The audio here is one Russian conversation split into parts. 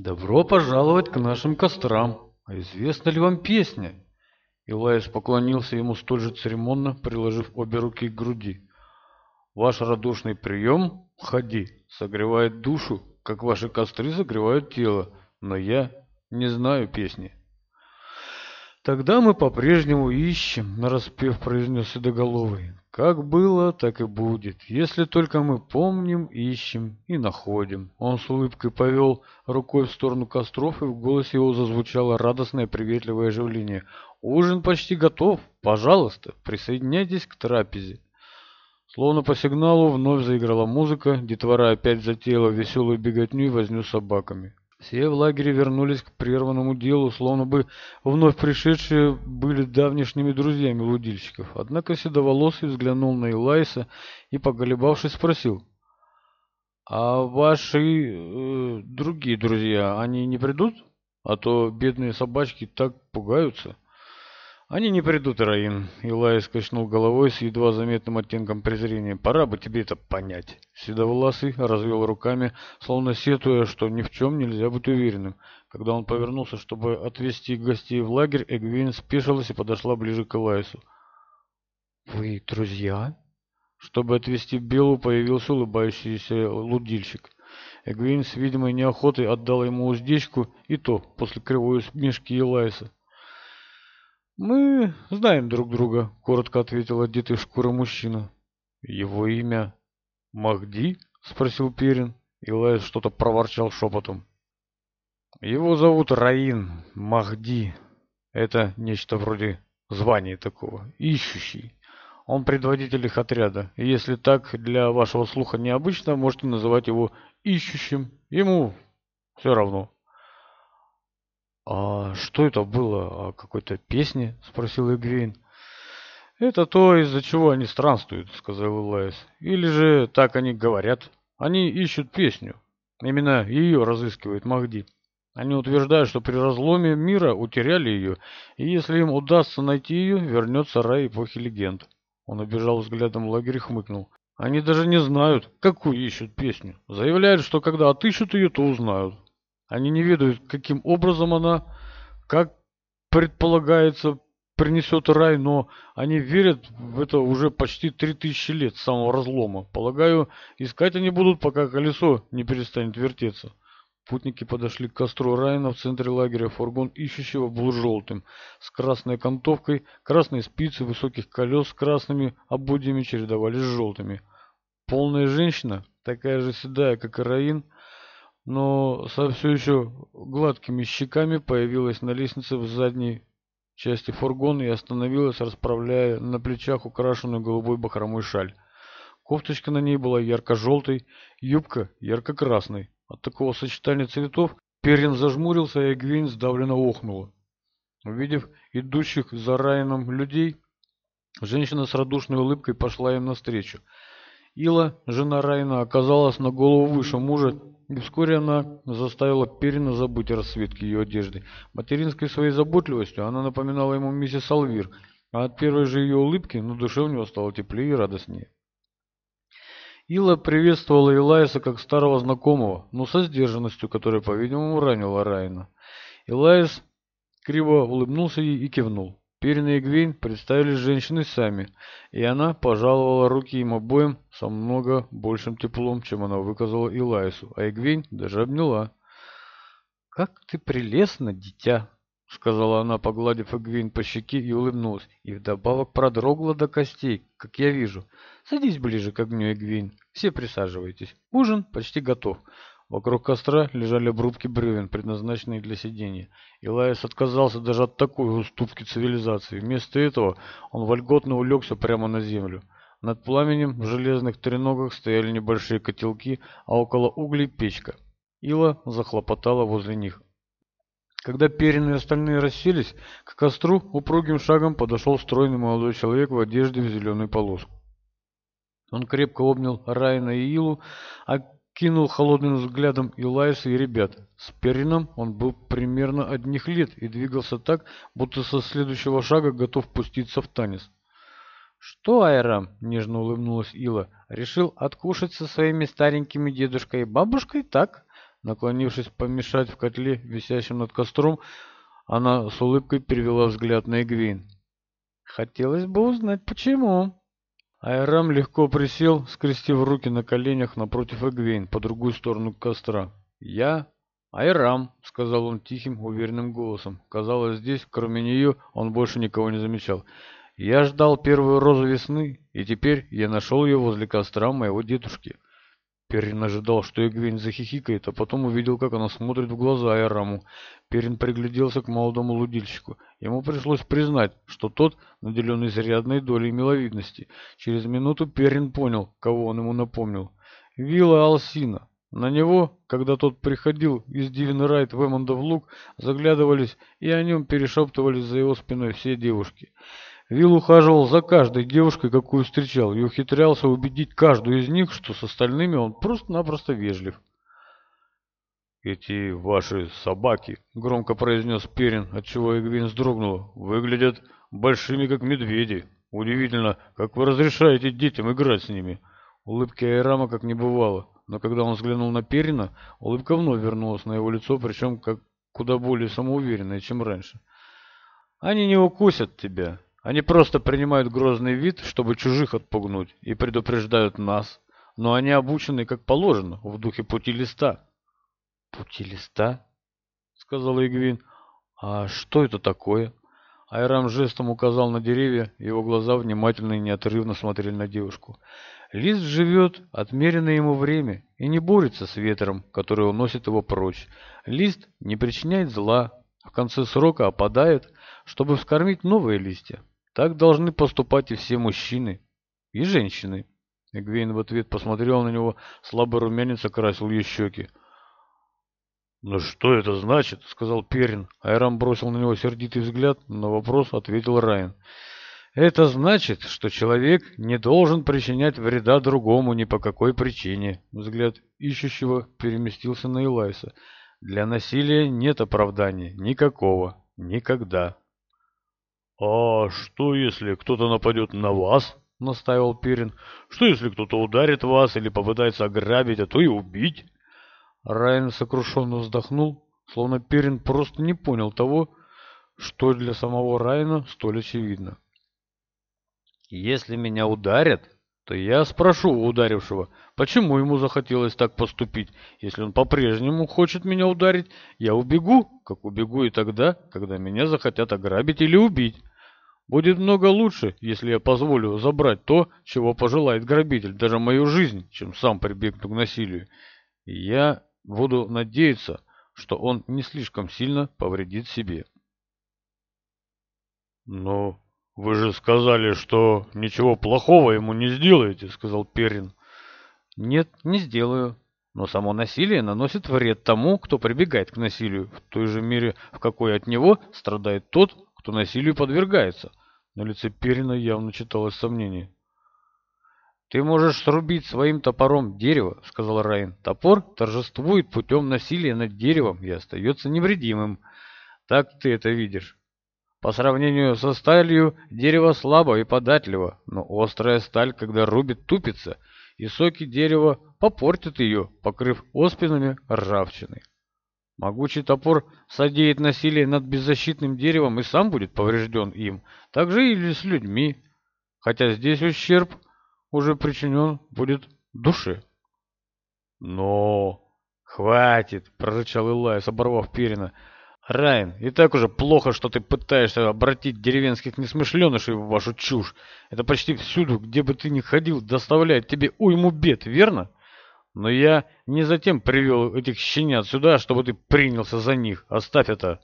«Добро пожаловать к нашим кострам! А известна ли вам песня?» Илаис поклонился ему столь же церемонно, приложив обе руки к груди. «Ваш радушный прием, ходи, согревает душу, как ваши костры согревают тело, но я не знаю песни». «Тогда мы по-прежнему ищем», — нараспев произнес Седоголовый. «Как было, так и будет. Если только мы помним, ищем и находим». Он с улыбкой повел рукой в сторону костров, и в голосе его зазвучало радостное приветливое оживление. «Ужин почти готов. Пожалуйста, присоединяйтесь к трапезе». Словно по сигналу вновь заиграла музыка, детвора опять затеяла веселую беготню и возню собаками. Все в лагере вернулись к прерванному делу, словно бы вновь пришедшие были давнишними друзьями лудильщиков. Однако Седоволосый взглянул на Элайса и, поколебавшись, спросил. «А ваши э, другие друзья, они не придут? А то бедные собачки так пугаются». Они не придут, Раин. Илай скачнул головой с едва заметным оттенком презрения. Пора бы тебе это понять. Седовласый развел руками, словно сетуя, что ни в чем нельзя быть уверенным. Когда он повернулся, чтобы отвезти гостей в лагерь, Эгвин спешилась и подошла ближе к Илайсу. «Вы друзья?» Чтобы отвезти Белу, появился улыбающийся лудильщик. Эгвин с видимой неохотой отдала ему уздечку, и то после кривой усмешки Илайса. Мы знаем друг друга, — коротко ответил одетый в шкуру мужчина. Его имя Магди? — спросил Перин. Илая что-то проворчал шепотом. Его зовут Раин Махди. Это нечто вроде звания такого. Ищущий. Он предводитель их отряда. И если так для вашего слуха необычно, можете называть его ищущим. Ему все равно. «А что это было о какой-то песне?» — спросил Игвейн. «Это то, из-за чего они странствуют», — сказал Элайс. «Или же так они говорят. Они ищут песню. Именно ее разыскивает Махди. Они утверждают, что при разломе мира утеряли ее, и если им удастся найти ее, вернется рай эпохи легенд». Он обижал взглядом лагерь и хмыкнул. «Они даже не знают, какую ищут песню. Заявляют, что когда отыщут ее, то узнают. Они не ведают, каким образом она, как предполагается, принесет рай, но они верят в это уже почти 3000 лет с самого разлома. Полагаю, искать они будут, пока колесо не перестанет вертеться. Путники подошли к костру Райна в центре лагеря. Фургон ищущего был желтым, с красной окантовкой, красные спицы высоких колес с красными ободьями чередовались с желтыми. Полная женщина, такая же седая, как и Раин, но со все еще гладкими щеками появилась на лестнице в задней части фургона и остановилась, расправляя на плечах украшенную голубой бахромой шаль. Кофточка на ней была ярко-желтой, юбка ярко-красной. От такого сочетания цветов Перин зажмурился, и Гвин сдавленно охнула. Увидев идущих за Райаном людей, женщина с радушной улыбкой пошла им навстречу. Ила, жена Райна, оказалась на голову выше мужа, и вскоре она заставила Перина забыть расцветки ее одежды. Материнской своей заботливостью она напоминала ему миссис Алвир, а от первой же ее улыбки на душе у него стало теплее и радостнее. Ила приветствовала Илайса как старого знакомого, но со сдержанностью, которая, по-видимому, ранила Райна. Илайс криво улыбнулся ей и кивнул. Пиренн и Гвин представились женщины сами, и она пожаловала руки им обоим со много большим теплом, чем она выказала Илайсу, а Игвин даже обняла. «Как ты прелестно, дитя!» — сказала она, погладив Игвин по щеке и улыбнулась, и вдобавок продрогла до костей, как я вижу. «Садись ближе к огню, Игвин, все присаживайтесь, ужин почти готов». Вокруг костра лежали обрубки бревен, предназначенные для сидения. Илаис отказался даже от такой уступки цивилизации. Вместо этого он вольготно улегся прямо на землю. Над пламенем в железных треногах стояли небольшие котелки, а около углей печка. Ила захлопотала возле них. Когда Перин и остальные расселись, к костру упругим шагом подошел стройный молодой человек в одежде в зеленую полоску. Он крепко обнял Райна и Илу, а кинул холодным взглядом Юлайса и ребят. С Перином он был примерно одних лет и двигался так, будто со следующего шага готов пуститься в танец. «Что, Айрам?» — нежно улыбнулась Ила. «Решил откушать со своими старенькими дедушкой и бабушкой, так?» Наклонившись помешать в котле, висящем над костром, она с улыбкой перевела взгляд на Игвейн. «Хотелось бы узнать, почему?» Айрам легко присел, скрестив руки на коленях напротив Эгвейн, по другую сторону костра. «Я «Айрам», — сказал он тихим, уверенным голосом. Казалось, здесь, кроме нее, он больше никого не замечал. «Я ждал первую розу весны, и теперь я нашел ее возле костра моего дедушки». Перин ожидал, что Эгвин захихикает, а потом увидел, как она смотрит в глаза Эраму. Перин пригляделся к молодому лудильщику. Ему пришлось признать, что тот наделен изрядной долей миловидности. Через минуту Перин понял, кого он ему напомнил. Вилла Алсина. На него, когда тот приходил из Дивенрайт в Эммондов луг, заглядывались и о нем перешептывались за его спиной все девушки. Вилл ухаживал за каждой девушкой, какую встречал, и ухитрялся убедить каждую из них, что с остальными он просто-напросто вежлив. «Эти ваши собаки», — громко произнес Перин, отчего Эгвин вздрогнула, — «выглядят большими, как медведи. Удивительно, как вы разрешаете детям играть с ними». Улыбки Айрама как не бывало, но когда он взглянул на Перина, улыбка вновь вернулась на его лицо, причем как куда более самоуверенная, чем раньше. «Они не укусят тебя», они просто принимают грозный вид, чтобы чужих отпугнуть, и предупреждают нас. Но они обучены, как положено, в духе пути листа. «Пути листа?» — сказал Игвин. «А что это такое?» Айрам жестом указал на деревья, его глаза внимательно и неотрывно смотрели на девушку. Лист живет отмеренное ему время и не борется с ветром, который уносит его прочь. Лист не причиняет зла, в конце срока опадает, чтобы вскормить новые листья. Так должны поступать и все мужчины и женщины. Эгвейн в ответ посмотрел на него, слабо румянец окрасил ее щеки. «Ну что это значит?» — сказал Перин. Айрам бросил на него сердитый взгляд, но вопрос ответил Райан. «Это значит, что человек не должен причинять вреда другому ни по какой причине». Взгляд ищущего переместился на Элайса. «Для насилия нет оправдания. Никакого. Никогда». «А что, если кто-то нападет на вас?» — настаивал Пирин. «Что, если кто-то ударит вас или попытается ограбить, а то и убить?» Райан сокрушенно вздохнул, словно Пирин просто не понял того, что для самого Райана столь очевидно. «Если меня ударят, то я спрошу у ударившего, почему ему захотелось так поступить. Если он по-прежнему хочет меня ударить, я убегу, как убегу и тогда, когда меня захотят ограбить или убить. Будет много лучше, если я позволю забрать то, чего пожелает грабитель, даже мою жизнь, чем сам прибегну к насилию. И я буду надеяться, что он не слишком сильно повредит себе. «Но вы же сказали, что ничего плохого ему не сделаете», — сказал Перин. «Нет, не сделаю. Но само насилие наносит вред тому, кто прибегает к насилию, в той же мере, в какой от него страдает тот, что насилию подвергается. На лице Перина явно читалось сомнение. «Ты можешь срубить своим топором дерево», — сказал Райан. «Топор торжествует путем насилия над деревом и остается невредимым. Так ты это видишь». По сравнению со сталью, дерево слабо и податливо, но острая сталь, когда рубит, тупится, и соки дерева попортят ее, покрыв оспинами ржавчиной. Могучий топор содеет насилие над беззащитным деревом и сам будет поврежден им. Так же или с людьми. Хотя здесь ущерб уже причинен будет душе. Но... «Хватит!» — прорычал Илайс, оборвав Перина. «Райан, и так уже плохо, что ты пытаешься обратить деревенских несмышленышей в вашу чушь. Это почти всюду, где бы ты ни ходил, доставляет тебе уйму бед, верно?» Но я не затем привел этих щенят сюда, чтобы ты принялся за них. Оставь это.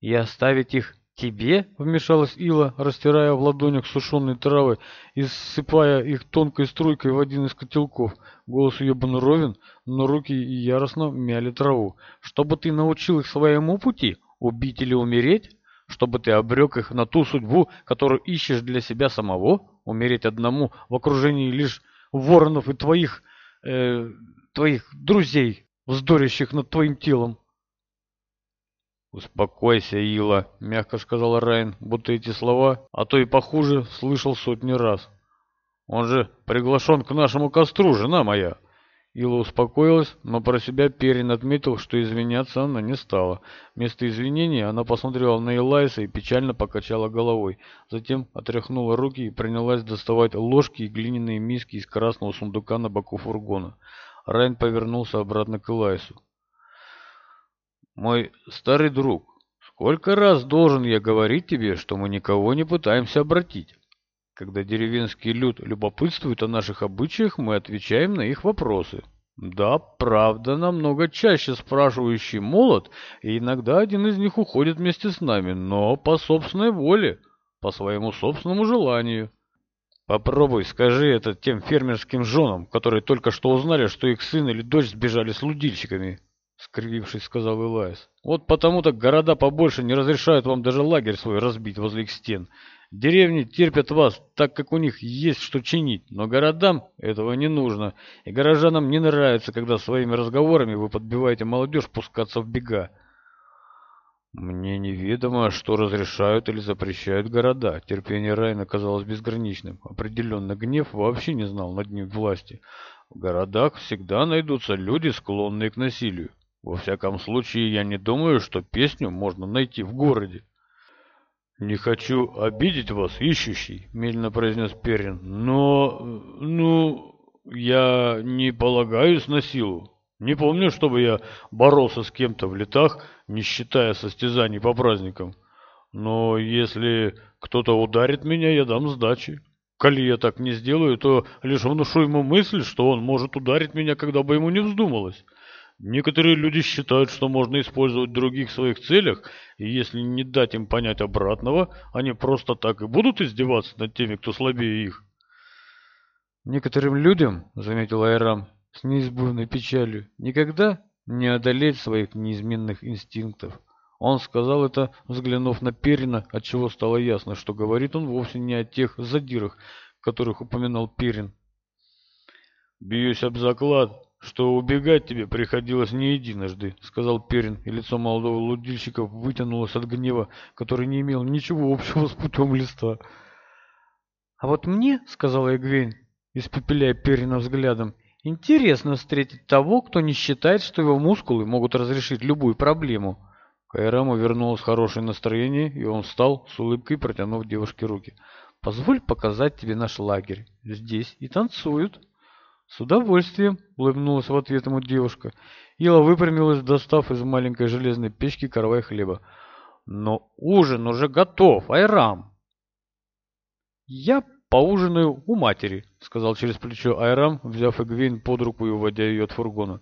И оставить их тебе? Вмешалась Ила, растирая в ладонях сушеные травы и ссыпая их тонкой струйкой в один из котелков. Голос ее был ровен, но руки яростно мяли траву. Чтобы ты научил их своему пути, убить или умереть? Чтобы ты обрек их на ту судьбу, которую ищешь для себя самого? Умереть одному в окружении лишь воронов и твоих Э, твоих друзей, вздорящих над твоим телом. «Успокойся, Ила», — мягко сказал Райан, будто эти слова, а то и похуже, слышал сотни раз. «Он же приглашен к нашему костру, жена моя. Ила успокоилась, но про себя Перин отметил, что извиняться она не стала. Вместо извинения она посмотрела на Элайса и печально покачала головой. Затем отряхнула руки и принялась доставать ложки и глиняные миски из красного сундука на боку фургона. Райан повернулся обратно к Элайсу. «Мой старый друг, сколько раз должен я говорить тебе, что мы никого не пытаемся обратить?» Когда деревенский люд любопытствует о наших обычаях, мы отвечаем на их вопросы. Да, правда, намного чаще спрашивающий молот, и иногда один из них уходит вместе с нами, но по собственной воле, по своему собственному желанию. Попробуй, скажи это тем фермерским женам, которые только что узнали, что их сын или дочь сбежали с лудильщиками, — скривившись, сказал Элайс. — Вот потому-то города побольше не разрешают вам даже лагерь свой разбить возле их стен. Деревни терпят вас, так как у них есть что чинить, но городам этого не нужно, и горожанам не нравится, когда своими разговорами вы подбиваете молодежь пускаться в бега. Мне неведомо, что разрешают или запрещают города. Терпение Райна казалось безграничным. Определенно, гнев вообще не знал над ним власти. В городах всегда найдутся люди, склонные к насилию. Во всяком случае, я не думаю, что песню можно найти в городе. «Не хочу обидеть вас, ищущий», — медленно произнес Перин, — «но... ну... я не полагаюсь на силу. Не помню, чтобы я боролся с кем-то в летах, не считая состязаний по праздникам. Но если кто-то ударит меня, я дам сдачи. Коли я так не сделаю, то лишь внушу ему мысль, что он может ударить меня, когда бы ему не вздумалось. Некоторые люди считают, что можно использовать других в своих целях, и если не дать им понять обратного, они просто так и будут издеваться над теми, кто слабее их. Некоторым людям, заметил Айрам с неизбывной печалью, никогда не одолеть своих неизменных инстинктов. Он сказал это, взглянув на Перина, отчего стало ясно, что говорит он вовсе не о тех задирах, которых упоминал Перин. «Бьюсь об заклад, что убегать тебе приходилось не единожды», — сказал Перин, и лицо молодого лудильщика вытянулось от гнева, который не имел ничего общего с путем листа. «А вот мне, — сказала Эгвейн, испепеляя Перина взглядом, — интересно встретить того, кто не считает, что его мускулы могут разрешить любую проблему». Кайраму вернулось хорошее настроение, и он встал с улыбкой, протянув девушке руки. «Позволь показать тебе наш лагерь. Здесь и танцуют». «С удовольствием!» — улыбнулась в ответ ему девушка. Ила выпрямилась, достав из маленькой железной печки каравай хлеба. «Но ужин уже готов, Айрам!» «Я поужинаю у матери», — сказал через плечо Айрам, взяв Эгвейн под руку и уводя ее от фургона.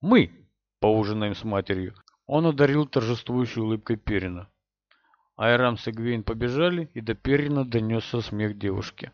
«Мы поужинаем с матерью», — он одарил торжествующей улыбкой Перина. Айрам с Эгвейн побежали, и до Перина донесся смех девушки.